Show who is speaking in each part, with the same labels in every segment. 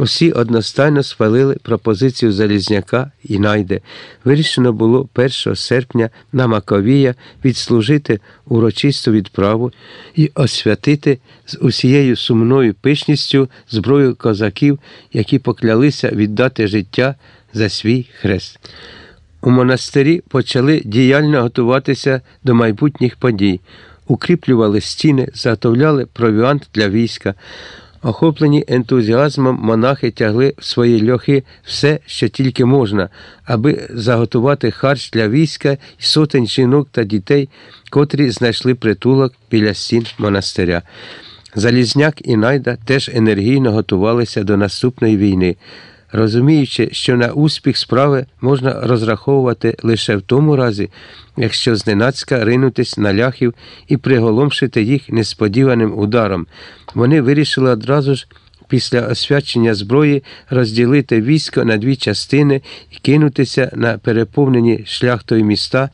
Speaker 1: Усі одностайно схвалили пропозицію Залізняка і найде. Вирішено було 1 серпня на Маковія відслужити урочисту відправу і освятити з усією сумною пишністю зброю козаків, які поклялися віддати життя за свій хрест. У монастирі почали діяльно готуватися до майбутніх подій, укріплювали стіни, заготовляли провіант для війська. Охоплені ентузіазмом, монахи тягли в свої льохи все, що тільки можна, аби заготувати харч для війська і сотень жінок та дітей, котрі знайшли притулок біля стін монастиря. Залізняк і найда теж енергійно готувалися до наступної війни розуміючи, що на успіх справи можна розраховувати лише в тому разі, якщо зненацька ринутись на ляхів і приголомшити їх несподіваним ударом, вони вирішили одразу ж. Після освячення зброї розділити військо на дві частини і кинутися на переповнені шляхтою міста,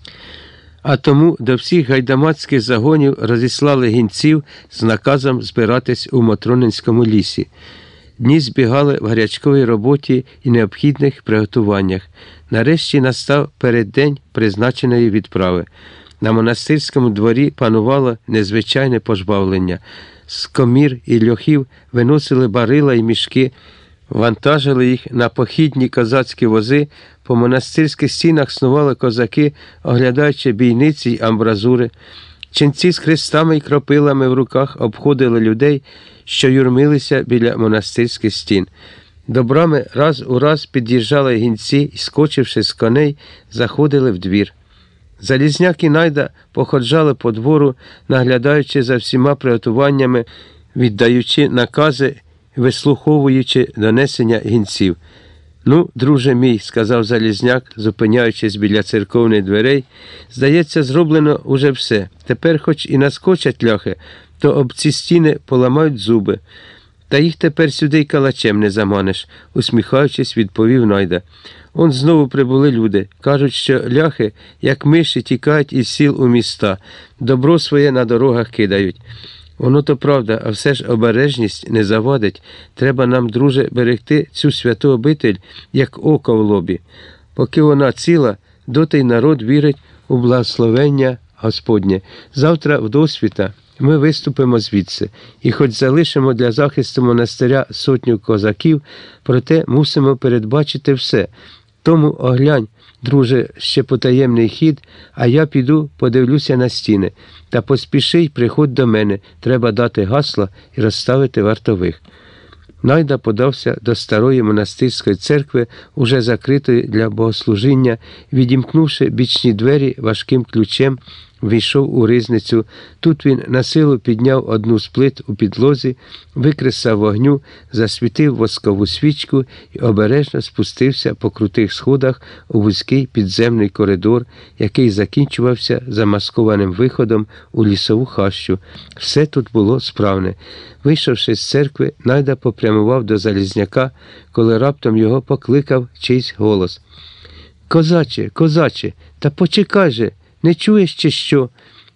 Speaker 1: а тому до всіх гайдамацьких загонів розіслали гінців з наказом збиратись у Матронинському лісі. Дні збігали в гарячковій роботі і необхідних приготуваннях. Нарешті настав переддень призначеної відправи. На монастирському дворі панувало незвичайне пожбавлення. З комір і льохів виносили барила і мішки, вантажили їх на похідні козацькі вози, по монастирських стінах снували козаки, оглядаючи бійниці й амбразури. Ченці з хрестами й кропилами в руках обходили людей, що юрмилися біля монастирських стін. До брами раз у раз під'їжджали гінці і, скочивши з коней, заходили в двір. Залізняк і найда походжали по двору, наглядаючи за всіма приготуваннями, віддаючи накази, вислуховуючи донесення гінців. Ну, друже мій, сказав Залізняк, зупиняючись біля церковних дверей, здається, зроблено уже все. Тепер, хоч і наскочать ляхи, то об ці стіни поламають зуби. Та їх тепер сюди й калачем не заманиш, усміхаючись, відповів найда. Он знову прибули люди. Кажуть, що ляхи, як миші, тікають із сіл у міста, добро своє на дорогах кидають. Воно то правда, а все ж обережність не завадить. Треба нам, друже, берегти цю святу обитель, як око в лобі. Поки вона ціла, доти й народ вірить у благословення Господнє. Завтра в досвіта ми виступимо звідси і, хоч залишимо для захисту монастиря сотню козаків, проте мусимо передбачити все. Тому оглянь, друже, ще потаємний хід, а я піду, подивлюся на стіни. Та поспіши й приходь до мене, треба дати гасла і розставити вартових. Найда подався до старої монастирської церкви, уже закритої для богослужіння, відімкнувши бічні двері важким ключем війшов у ризницю. Тут він на силу підняв одну з плит у підлозі, викресав вогню, засвітив воскову свічку і обережно спустився по крутих сходах у вузький підземний коридор, який закінчувався замаскованим виходом у лісову хащу. Все тут було справне. Вийшовши з церкви, найда попрямував до Залізняка, коли раптом його покликав чийсь голос. Козаче, козаче, та почекай же! Не чуєш, чи що?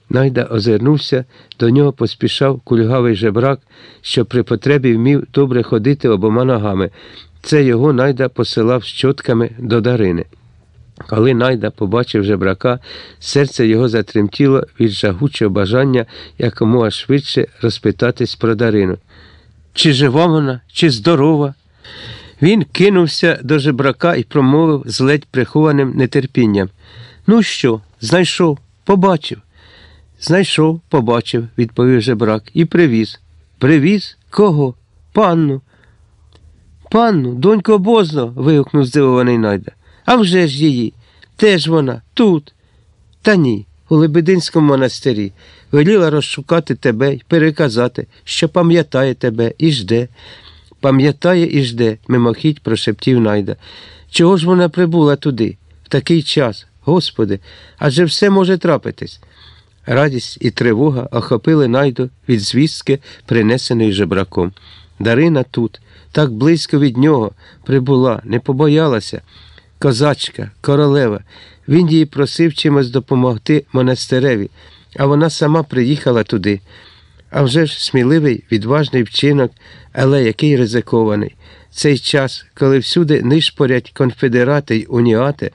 Speaker 1: Найда озирнувся, до нього поспішав кульгавий жебрак, що при потребі вмів добре ходити обома ногами. Це його найда посилав щотками до Дарини. Коли найда побачив жебрака, серце його затремтіло від жагучого бажання якомога швидше розпитатись про Дарину. Чи жива вона, чи здорова? Він кинувся до жебрака і промовив з ледь прихованим нетерпінням. Ну що, знайшов, побачив. Знайшов, побачив, відповів жебрак, і привіз. Привіз? Кого? Панну. Панну, донько обозно. вигукнув здивований найда. А вже ж її. Теж вона, тут. Та ні, у Лебединському монастирі. Веліла розшукати тебе й переказати, що пам'ятає тебе і жде. Пам'ятає і жде, мимохідь прошептів найда. Чого ж вона прибула туди, в такий час? Господи, адже все може трапитись. Радість і тривога охопили найду від звістки, принесеної жебраком. Дарина тут, так близько від нього, прибула, не побоялася. Козачка, королева. Він її просив чимось допомогти монастиреві, а вона сама приїхала туди. А вже ж сміливий, відважний вчинок, але який ризикований. Цей час, коли всюди нишпорять конфедерати й уніати,